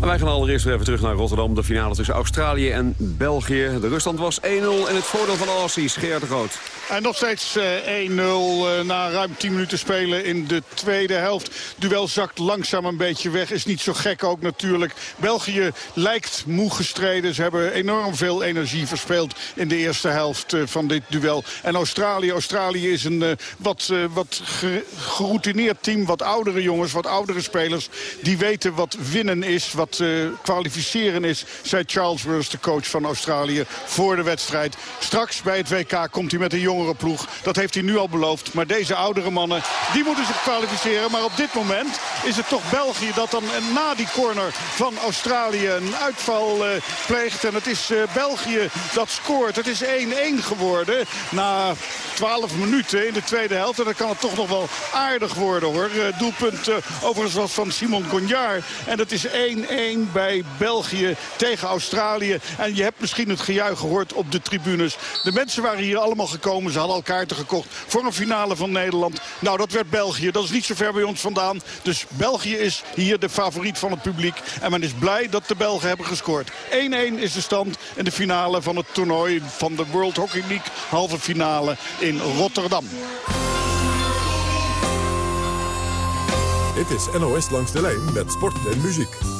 S11: En wij gaan allereerst weer even terug naar Rotterdam. De finale tussen Australië en België. De ruststand was 1-0 in het voordeel van Aussies. Geert de Groot.
S12: En nog steeds 1-0 eh, eh, na ruim 10 minuten spelen in de tweede helft. Duel zakt langzaam een beetje weg. Is niet zo gek ook natuurlijk. België lijkt moe gestreden. Ze hebben enorm veel energie verspeeld in de eerste helft eh, van dit duel. En Australië, Australië is een wat, wat geroutineerd team. Wat oudere jongens, wat oudere spelers. Die weten wat winnen is, wat kwalificeren is. Zei Charles Wurst, de coach van Australië, voor de wedstrijd. Straks bij het WK komt hij met een jongen ploeg. Dat heeft hij nu al beloofd. Maar deze oudere mannen, die moeten zich kwalificeren. Maar op dit moment is het toch België dat dan na die corner van Australië een uitval uh, pleegt. En het is uh, België dat scoort. Het is 1-1 geworden na 12 minuten in de tweede helft. En dan kan het toch nog wel aardig worden hoor. Doelpunt overigens was van Simon Gonjar. En dat is 1-1 bij België tegen Australië. En je hebt misschien het gejuich gehoord op de tribunes. De mensen waren hier allemaal gekomen ze hadden al kaarten gekocht voor een finale van Nederland. Nou, dat werd België. Dat is niet zo ver bij ons vandaan. Dus België is hier de favoriet van het publiek. En men is blij dat de Belgen hebben gescoord. 1-1 is de stand in de finale van het toernooi van de World Hockey League. Halve finale in Rotterdam.
S1: Dit is NOS langs de lijn met sport en muziek.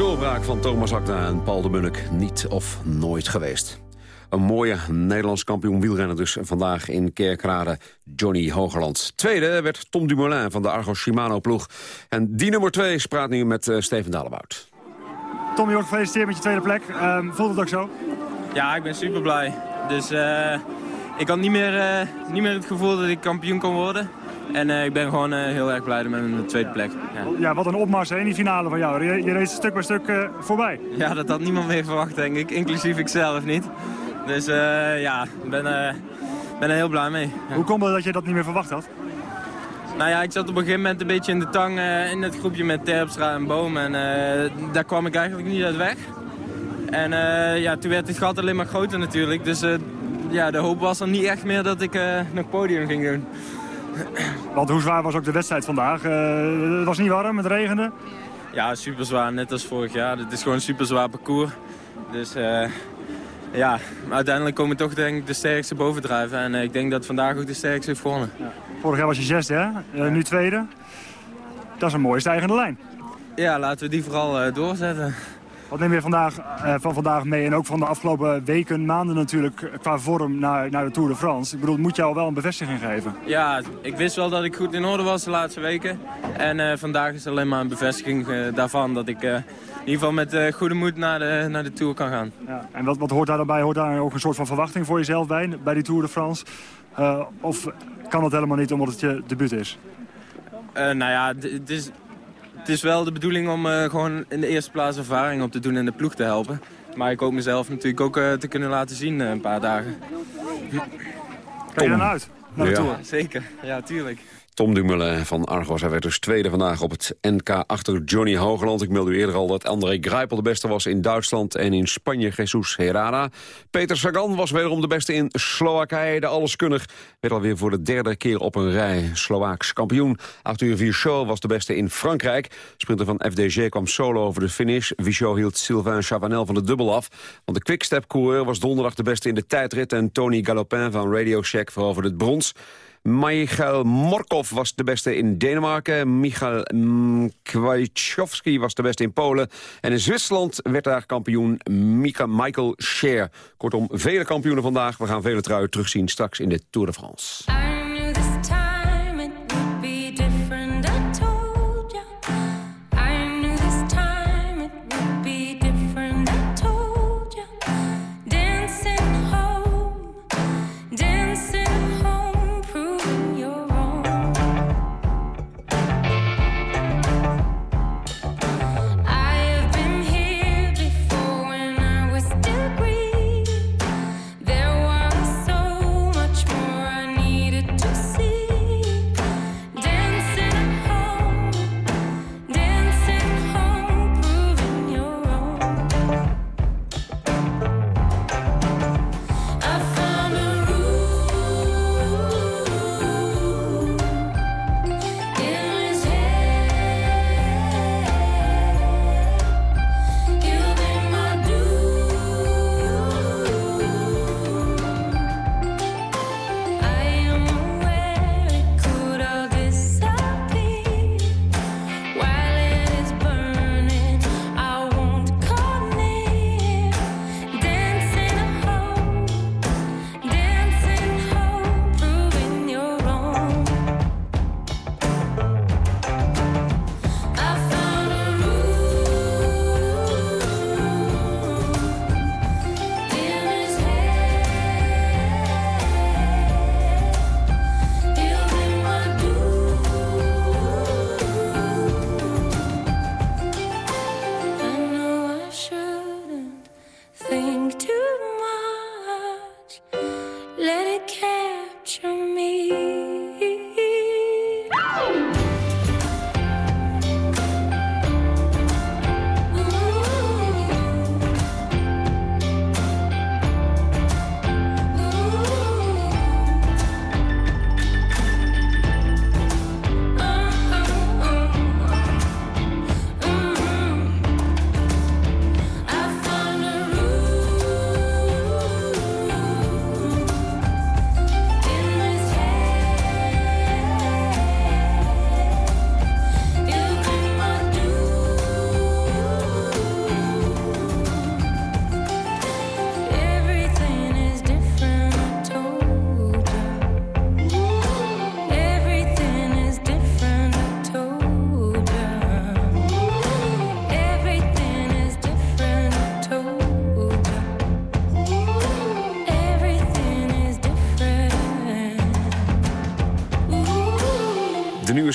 S11: doorbraak van Thomas Akda en Paul de Munnik niet of nooit geweest. Een mooie Nederlands kampioen wielrenner dus vandaag in Kerkrade, Johnny Hogerland. Tweede werd Tom Dumoulin van de Argo Shimano-ploeg. En die nummer twee spraat nu met eh, Steven Dalebout.
S15: Tom, Jorg, gefeliciteerd met je tweede plek. Ehm, voelt het ook zo?
S20: Ja, ik ben super blij. Dus eh, ik had niet meer, eh, niet meer het gevoel dat ik kampioen kon worden. En eh, ik ben gewoon eh, heel erg blij met mijn tweede plek. Ja.
S15: Ja, wat een opmars hè, in die finale van jou. Je, je race stuk bij stuk eh, voorbij.
S20: ja, dat had niemand meer verwacht, denk ik. Inclusief ik zelf niet. Dus ja, ik ben, ben er heel blij mee. Ja.
S15: Hoe komt het dat je dat niet meer verwacht had?
S20: Nou ja, ik zat op een gegeven moment een beetje in de tang in het groepje met Terpstra en Boom. En daar kwam ik eigenlijk niet uit weg. En ja, toen werd het gat alleen maar groter natuurlijk. Dus ja, de hoop was er niet echt meer dat ik nog podium ging doen.
S15: Want hoe zwaar was ook de wedstrijd vandaag? Eh, het was niet warm, het regende.
S20: Ja, super zwaar, net als vorig jaar. Het is gewoon een super zwaar parcours. Dus eh, ja, uiteindelijk komen toch denk ik de sterkste bovendrijven. En eh, ik denk dat vandaag ook de sterkste heeft gewonnen.
S15: Vorig jaar was je zesde, hè? Nu tweede. Dat is een mooie stijgende lijn.
S20: Ja, laten we die vooral doorzetten.
S15: Wat neem je vandaag, eh, van vandaag mee en ook van de afgelopen weken, maanden natuurlijk, eh, qua vorm naar, naar de Tour de France? Ik bedoel, moet jou wel een bevestiging geven.
S20: Ja, ik wist wel dat ik goed in orde was de laatste weken. En eh, vandaag is alleen maar een bevestiging daarvan dat ik, eh, ieder geval met goede moed naar de, naar de Tour kan gaan.
S15: Ja, en wat, wat hoort daar dan bij? Hoort daar ook een soort van verwachting voor jezelf bij, bij die Tour de France? Of kan dat helemaal niet omdat het je debuut is?
S20: Nou ja, het is, het is wel de bedoeling om gewoon in de eerste plaats ervaring op te doen en de ploeg te helpen. Maar ik hoop mezelf natuurlijk ook te kunnen laten zien een paar dagen.
S15: Kijk je dan uit? Naar de ja. Tour?
S20: Zeker, ja, tuurlijk.
S21: Tom Dumoulin van Argos. Hij werd dus tweede vandaag op het NK achter Johnny Hogeland. Ik meldde u eerder al dat André Greipel de beste was in Duitsland... en in Spanje Jesus Herrera. Peter Sagan was wederom de beste in Slowakije. De alleskunnig werd alweer voor de derde keer op een rij Slovaaks kampioen. Arthur Vichot was de beste in Frankrijk. Sprinter van FDG kwam solo over de finish. Vichot hield Sylvain Chavanel van de dubbel af. Want de quickstep-coureur was donderdag de beste in de tijdrit... en Tony Galopin van Radio Shack veroverde het brons. Michael Morkov was de beste in Denemarken. Michael Kwiatkowski was de beste in Polen. En in Zwitserland werd daar kampioen Michael Scher. Kortom, vele kampioenen vandaag. We gaan vele truien terugzien straks in de Tour de France.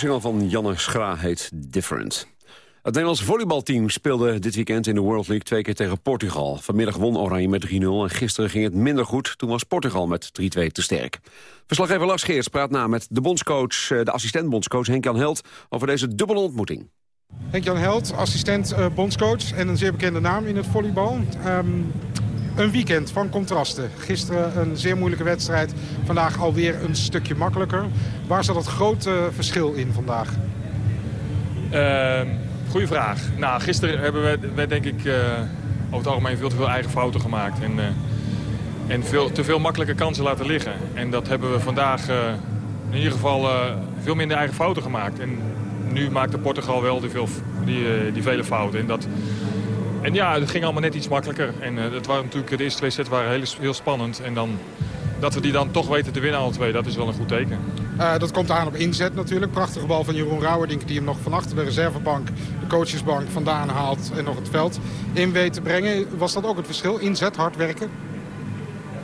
S21: Nieuwe single van Janne Schra heet Different. Het Nederlands volleybalteam speelde dit weekend in de World League twee keer tegen Portugal. Vanmiddag won Oranje met 3-0 en gisteren ging het minder goed. Toen was Portugal met 3-2 te sterk. Verslaggever Lars Geers praat na met de bondscoach, eh, de assistent-bondscoach Henk-Jan Held over deze dubbele ontmoeting.
S22: Henk-Jan Held, assistent-bondscoach en een zeer bekende naam in het volleybal. Um, een weekend van contrasten. Gisteren een zeer moeilijke wedstrijd. Vandaag alweer een stukje makkelijker. Waar zat het grote verschil in vandaag?
S23: Uh, goeie vraag. Nou, gisteren hebben we, we denk ik uh, over het algemeen veel te veel eigen fouten gemaakt. En, uh, en veel, te veel makkelijke kansen laten liggen. En dat hebben we vandaag uh, in ieder geval veel minder eigen fouten gemaakt. En nu maakte Portugal wel die, veel, die, die vele fouten. En dat, en ja, het ging allemaal net iets makkelijker. En het waren natuurlijk, de eerste twee sets waren heel, heel spannend. En dan, dat we die dan toch weten te winnen alle twee, dat is wel een goed teken.
S22: Uh, dat komt aan op inzet natuurlijk. Prachtige bal van Jeroen Rauwerdink die hem nog van achter de reservebank, de coachesbank vandaan haalt en nog het veld in weet te brengen. Was dat ook het verschil? Inzet, hard werken?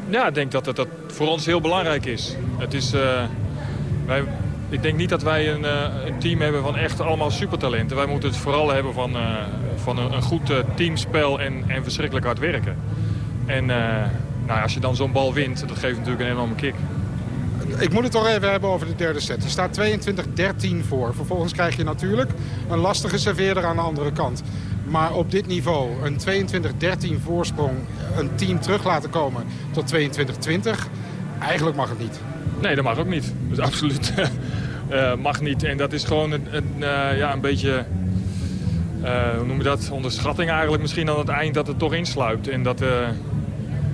S23: Ja, ik denk dat dat, dat voor ons heel belangrijk is. Het is uh, wij, ik denk niet dat wij een, uh, een, team hebben van echt allemaal supertalenten. Wij moeten het vooral hebben van, van een, een goed teamspel en, en verschrikkelijk hard werken. En nou, als je dan zo'n bal wint, dat geeft natuurlijk een enorme kick.
S22: Ik moet het toch even hebben over de derde set. Er staat 22-13 voor. Vervolgens krijg je natuurlijk een lastige serveerder aan de andere kant. Maar op dit niveau, een 22-13 voorsprong, een team terug laten komen tot 22-20... eigenlijk mag het niet.
S23: Nee, dat mag ook niet. Dat is absoluut uh, mag niet. En dat is gewoon een, een uh, ja, een beetje... Uh, hoe noem je dat? Onderschatting eigenlijk misschien aan het eind dat het toch insluipt. En dat,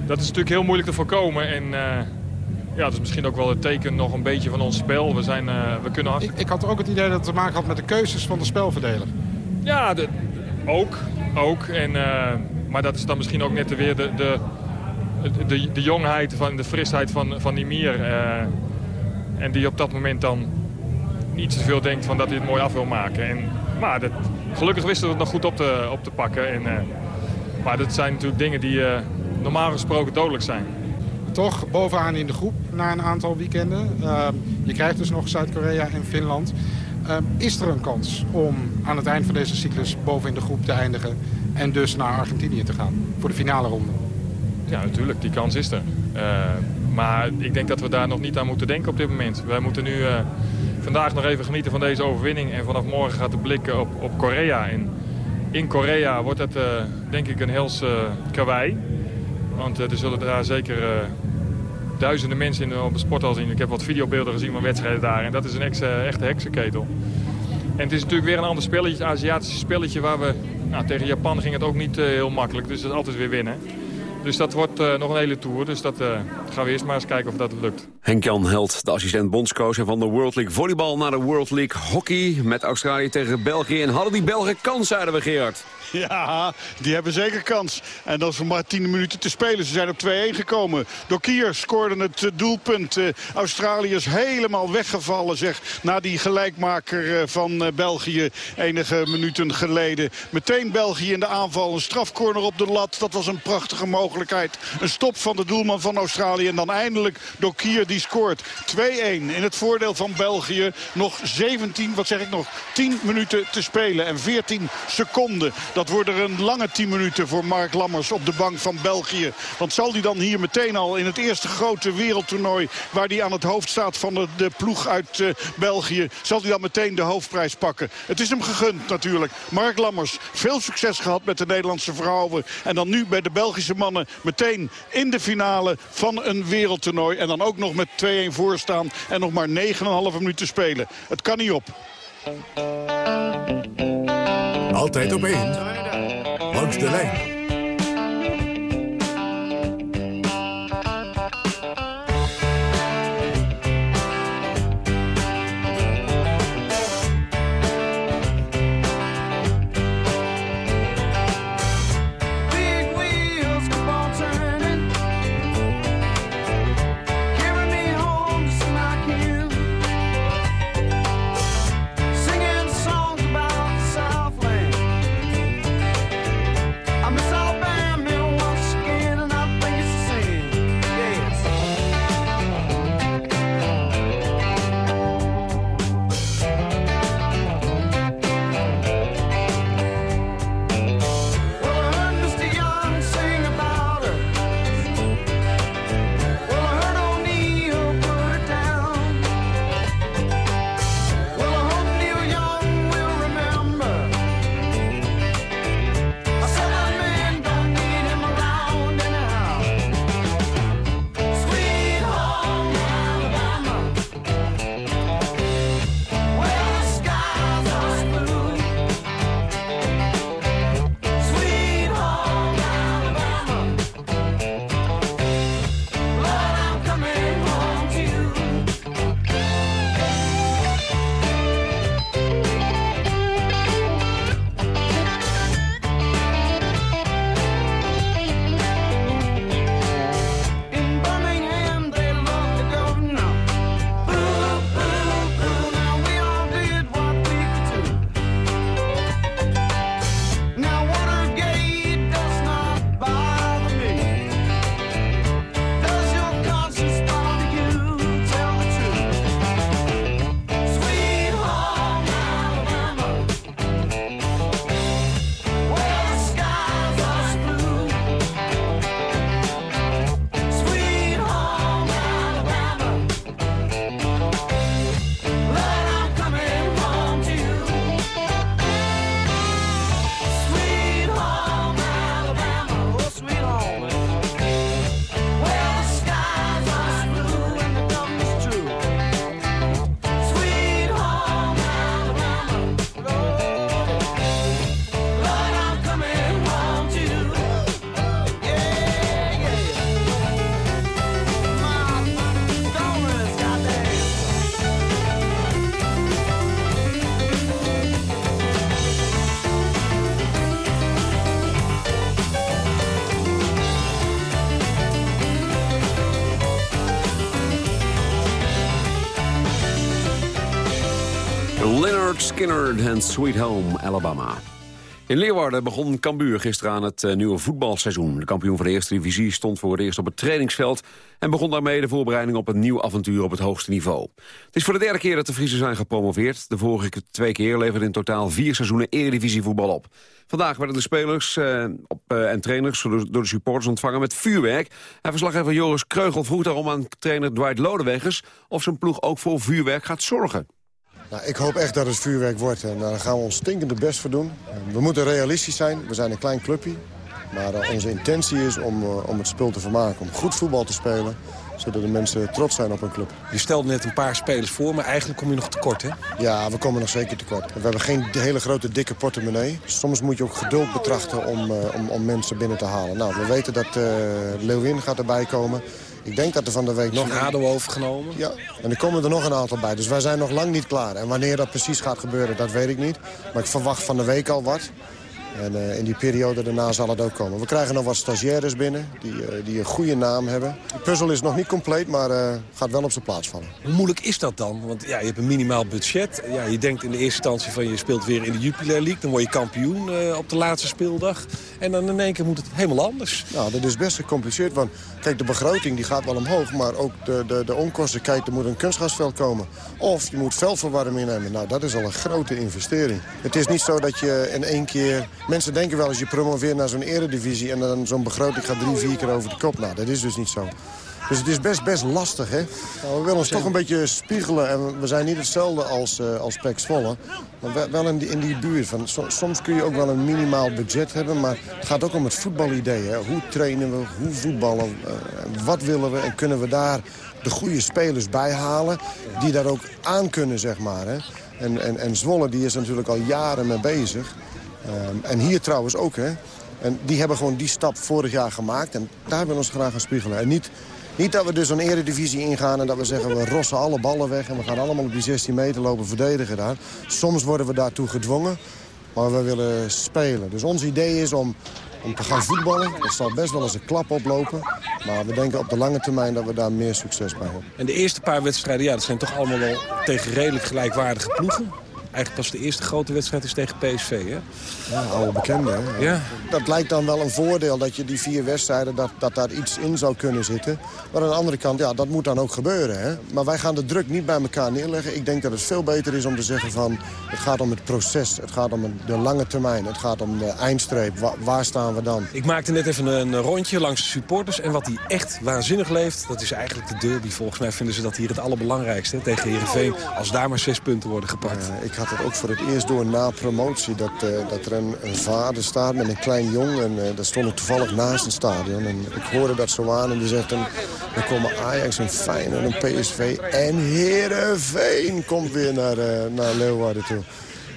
S23: dat is natuurlijk heel moeilijk te voorkomen. En ja, dat is misschien ook wel het teken nog een beetje van ons spel. We, zijn, we kunnen
S22: ik, ik, had ook het idee dat het te maken had met de keuzes van de spelverdeler.
S23: Ja, de, ook. ook. En, maar dat is dan misschien ook net weer de, de, de, de jongheid, van, de frisheid van, van Nimir. Uh, en die op dat moment dan niet zoveel denkt van dat hij het mooi af wil maken. En, maar dat, gelukkig wisten we het nog goed op te, op te pakken. En, maar dat zijn natuurlijk dingen die normaal gesproken dodelijk zijn
S22: toch bovenaan in de groep na een aantal weekenden. Uh, je krijgt dus nog Zuid-Korea en Finland. Uh, is er een kans om aan het eind van deze cyclus boven in de groep te eindigen... en dus naar Argentinië te gaan voor de finale ronde?
S23: Ja, natuurlijk. Die kans is er. Uh, maar ik denk dat we daar nog niet aan moeten denken op dit moment. Wij moeten nu vandaag nog even genieten van deze overwinning. En vanaf morgen gaat de blik op, op Korea. En in Korea wordt het denk ik een heel karwei. Want er zullen daar zeker duizenden mensen in, op de sporthal zien. Ik heb wat videobeelden gezien van wedstrijden daar. En dat is een echte, heksenketel. En het is natuurlijk weer een ander spelletje, het Aziatische spelletje... waar we nou, tegen Japan ging het ook niet uh, heel makkelijk. Dus dat is altijd weer winnen. Dus dat wordt uh, nog een hele tour. Dus dat uh, gaan we eerst maar eens kijken of dat lukt.
S11: Henk-Jan Held, de assistent bondscoach van de World League Volleybal... naar de World League Hockey met Australië tegen België. En hadden die Belgen kans, zeiden we Gerard.
S12: Ja, die hebben zeker kans. En dat is maar 10 minuten te spelen. Ze zijn op 2-1 gekomen. Dokier scoorde het eh, doelpunt. Uh, Australië is helemaal weggevallen zeg, na die gelijkmaker uh, van België enige minuten geleden. Meteen België in de aanval. Een strafcorner op de lat. Dat was een prachtige mogelijkheid. Een stop van de doelman van Australië. En dan eindelijk Dokier die scoort. 2-1 in het voordeel van België. Nog 17, wat zeg ik nog, 10 minuten te spelen. En 14 seconden. Dat wordt er een lange 10 minuten voor Mark Lammers op de bank van België. Want zal hij dan hier meteen al in het eerste grote wereldtoernooi... waar hij aan het hoofd staat van de, ploeg uit uh, België... zal hij dan meteen de hoofdprijs pakken. Het is hem gegund natuurlijk. Mark Lammers, veel succes gehad met de Nederlandse vrouwen. En dan nu bij de Belgische mannen meteen in de finale van een wereldtoernooi. En dan ook nog met 2-1 voorstaan en nog maar 9,5 minuten spelen. Het kan niet op.
S1: Altijd op één. Langs de lijn.
S11: Sweet Home, Alabama. In Leeuwarden begon Cambuur gisteren aan het eh, nieuwe voetbalseizoen. De kampioen van de eerste divisie stond voor het eerst op het trainingsveld... en begon daarmee de voorbereiding op een nieuw avontuur op het hoogste niveau. Het is voor de derde keer dat de Friesen zijn gepromoveerd. De vorige twee keer leverden in totaal vier seizoenen eredivisievoetbal op. Vandaag werden de spelers eh, op, eh, en trainers door, de supporters ontvangen met vuurwerk. En verslaggever Joris Kreugel vroeg daarom aan trainer Dwight Lodeweggers... of zijn ploeg ook voor vuurwerk gaat zorgen.
S24: Nou, ik hoop echt dat het vuurwerk wordt en daar gaan we ons stinkende best voor doen. We moeten realistisch zijn, we zijn een klein clubje. Maar uh, onze intentie is om, uh, om het spul te vermaken, om goed voetbal te spelen zodat de mensen trots zijn op hun club.
S25: Je stelde net een paar spelers voor, maar eigenlijk kom je nog tekort, hè?
S24: Ja, we komen nog zeker tekort. We hebben geen hele grote, dikke portemonnee. Soms moet je ook geduld betrachten om, uh, om, om mensen binnen te halen. Nou, we weten dat uh, Leeuwin gaat erbij komen. Ik denk dat er van de week nog...
S25: Een ADO overgenomen?
S24: Ja, en er komen er nog een aantal bij. Dus wij zijn nog lang niet klaar. En wanneer dat precies gaat gebeuren, dat weet ik niet. Maar ik verwacht van de week al wat. En uh, in die periode daarna zal het ook komen. We krijgen nog wat stagiaires binnen die, uh, die een goede naam hebben. De puzzel is nog niet compleet, maar uh, gaat wel op zijn plaats vallen.
S25: Hoe moeilijk is dat dan? Want ja, je hebt een minimaal budget. Ja, je denkt in de eerste instantie van je speelt weer in de Jupiler League. Dan word je kampioen op de laatste speeldag. En dan in één keer moet het helemaal anders.
S24: Nou, dat is best gecompliceerd. Want kijk, de begroting die gaat wel omhoog. Maar ook de, de, de onkosten. Kijk, er moet een kunstgasveld komen. Of je moet veldverwarming nemen. Nou, dat is al een grote investering. Het is niet zo dat je in één keer Mensen denken wel als je promoveert naar zo'n eredivisie... en dan zo'n begroting gaat drie, vier keer over de kop. Nou, dat is dus niet zo. Dus het is best, best lastig, hè? Nou, we willen ons toch een beetje spiegelen. En we zijn niet hetzelfde als, uh, als Pek Zwolle. Maar wel in die, in die buurt. Van, soms kun je ook wel een minimaal budget hebben. Maar het gaat ook om het voetbalidee. Hè? Hoe trainen we? Hoe voetballen? Uh, wat willen we? En kunnen we daar de goede spelers bij halen? Die daar ook aan kunnen, zeg maar. Hè? En, en, en Zwolle die is natuurlijk al jaren mee bezig. Um, en hier trouwens ook, hè. En die hebben gewoon die stap vorig jaar gemaakt. En daar willen we ons graag aan spiegelen. En niet, niet dat we dus een eredivisie ingaan en dat we zeggen... we rossen alle ballen weg en we gaan allemaal op die 16 meter lopen verdedigen daar. Soms worden we daartoe gedwongen, maar we willen spelen. Dus ons idee is om, om te gaan voetballen. Dat zal best wel eens een klap oplopen. Maar we denken op de lange termijn dat we daar meer succes bij hebben.
S25: En de eerste paar wedstrijden, ja, dat zijn toch allemaal wel tegen redelijk gelijkwaardige ploegen? Eigenlijk pas de eerste grote wedstrijd is tegen PSV, hè?
S24: Ja, oude bekende, hè?
S25: Ja.
S24: Dat lijkt dan wel een voordeel dat je die vier wedstrijden... dat, dat daar iets in zou kunnen zitten. Maar aan de andere kant, ja, dat moet dan ook gebeuren, hè? Maar wij gaan de druk niet bij elkaar neerleggen. Ik denk dat het veel beter is om te zeggen van... het gaat om het proces, het gaat om de lange termijn... het gaat om de eindstreep, Wa waar staan we dan?
S25: Ik maakte net even een rondje langs de supporters... en wat die echt waanzinnig leeft, dat is eigenlijk de derby. Volgens mij vinden ze dat hier het allerbelangrijkste, hè, tegen Heerenveen... als daar maar zes punten worden gepakt.
S24: Uh, ik had het ook voor het eerst door na promotie... dat, uh, dat er een, een, vader staat met een klein jong. En uh, dat stond toevallig naast het stadion. En ik hoorde dat zo aan en die zegt... dan komen Ajax en Feyenoord en PSV en Heerenveen komt weer naar, uh, naar Leeuwarden toe.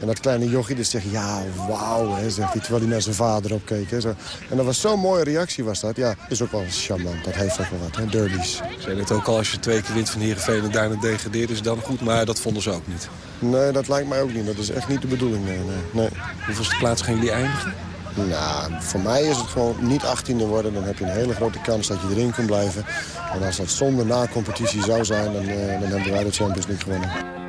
S24: En dat kleine jochie die zegt, ja, wauw, hè, zegt hij, terwijl hij naar zijn vader opkeek. Hè, zo. En dat was zo'n mooie reactie was dat. Ja, is ook wel charmant. Dat heeft ook wel wat, hè, derbies.
S25: Zei het ook al, als je twee keer wint van Heerenveen en daarna degradeert, is dan goed. Maar dat vonden ze ook niet.
S24: Nee, dat lijkt mij ook niet. Dat is echt niet de bedoeling, nee. nee, nee.
S25: Hoeveelste plaats gaan jullie eindigen?
S24: Nou, voor mij is het gewoon niet 18e worden. Dan heb je een hele grote kans dat je erin kunt blijven. En als dat zonder na-competitie zou zijn, dan, uh, dan hebben wij de Champions League gewonnen.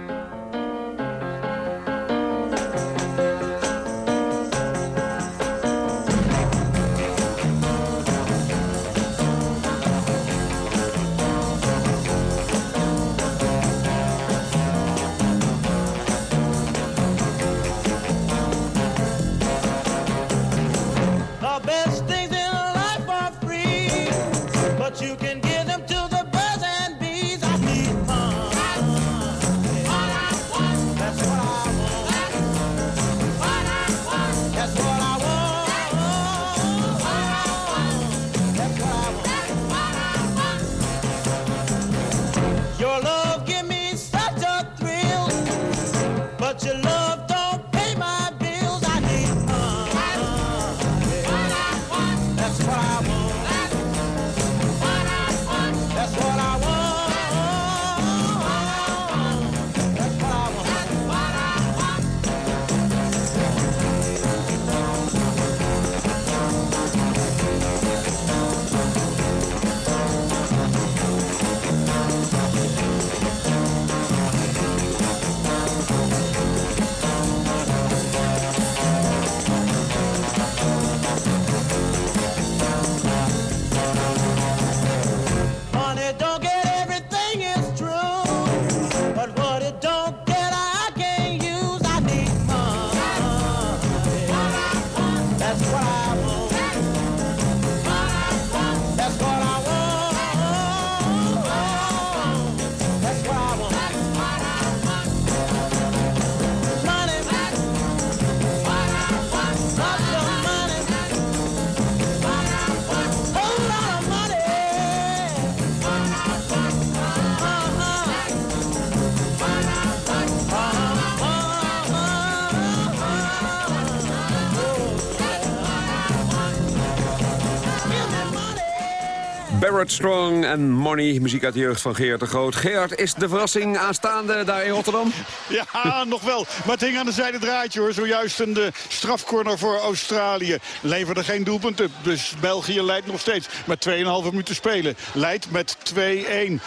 S11: Strong en Money, muziek uit de jeugd van Gerard de Groot. Gerard, is de verrassing aanstaande daar in Rotterdam?
S12: Ja, nog wel. Maar het hing aan de zijde draadje hoor. Zojuist een de strafcorner voor Australië. Leverde geen doelpunten. Dus België leidt nog steeds met 2,5 minuten spelen. Leidt met 2-1.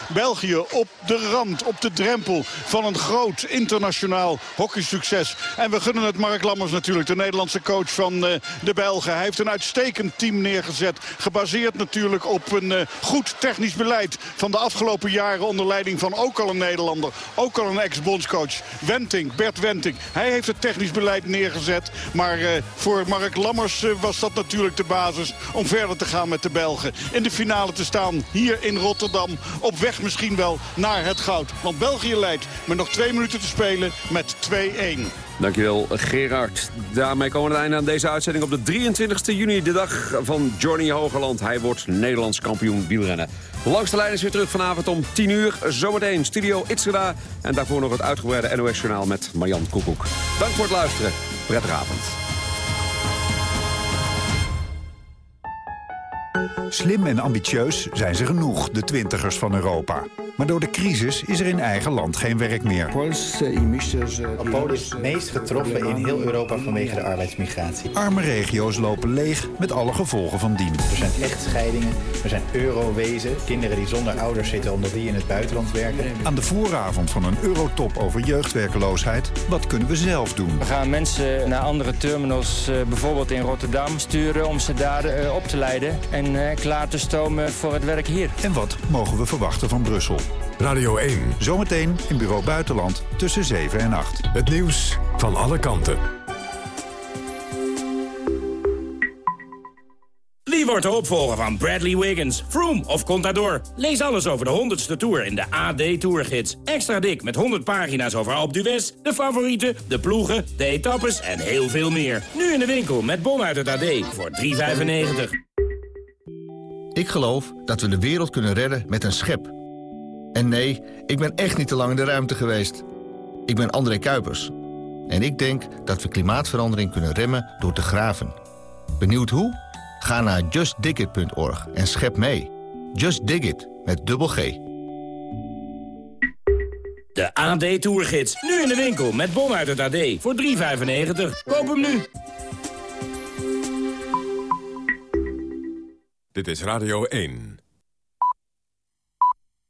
S12: België op de rand, op de drempel van een groot internationaal hockeysucces. En we gunnen het Mark Lammers natuurlijk, de Nederlandse coach van uh, de Belgen. Hij heeft een uitstekend team neergezet. Gebaseerd natuurlijk op een uh, goed technisch beleid van de afgelopen jaren onder leiding van ook al een Nederlander. Ook al een ex-bondscoach. Wenting, Bert Wenting. Hij heeft het technisch beleid neergezet. Maar uh, voor Mark Lammers was dat natuurlijk de basis om verder te gaan met de Belgen. In de finale te staan hier in Rotterdam. Op weg misschien wel naar het goud. Want België leidt met nog twee minuten te spelen met 2-1.
S11: Dankjewel, Gerard. Daarmee komen we het einde aan deze uitzending op de 23 juni, de dag van Johnny Hogerland. Hij wordt Nederlands kampioen wielrennen. Langste lijn is weer terug vanavond om 10 uur. Zometeen Studio Itzera. En daarvoor nog het uitgebreide NOS-journaal met Marjan Koekoek. Dank voor het luisteren. Prettige.
S26: Slim en ambitieus zijn ze genoeg, de twintigers van Europa. Maar door de crisis is er in eigen land geen werk meer.
S19: Polen is het meest getroffen in heel Europa vanwege de arbeidsmigratie.
S26: Arme regio's lopen leeg met alle gevolgen van dien.
S19: Er zijn echtscheidingen, er zijn eurowezen, kinderen die zonder ouders zitten omdat die in het buitenland werken.
S26: Aan de vooravond van een eurotop over jeugdwerkeloosheid, wat kunnen we zelf doen?
S27: We gaan mensen naar andere terminals, bijvoorbeeld in Rotterdam, sturen om ze daar op te leiden en klaar te stomen voor het werk hier.
S26: En wat mogen we verwachten van Brussel?
S1: Radio 1.
S26: Zometeen in Bureau Buitenland tussen 7 en 8.
S1: Het nieuws van alle kanten.
S5: Wie wordt de opvolger van Bradley Wiggins, Froome of Contador? Lees alles over de 100ste Tour in de AD Tourgids. Extra dik met 100 pagina's over Alpe d'Huez, de favorieten, de ploegen, de etappes en heel veel meer. Nu in de winkel met bon uit het AD voor 3,95.
S28: Ik geloof dat we de wereld kunnen redden met een schep. En nee, ik ben echt niet te lang in de ruimte geweest. Ik ben André Kuipers. En ik denk dat we klimaatverandering kunnen remmen door te graven. Benieuwd hoe? Ga naar justdigit.org en schep mee. Just Dig It, met dubbel G.
S5: De AD Tourgids, nu in de winkel met bon uit het AD voor 3,95. Koop hem nu.
S1: Dit is Radio 1.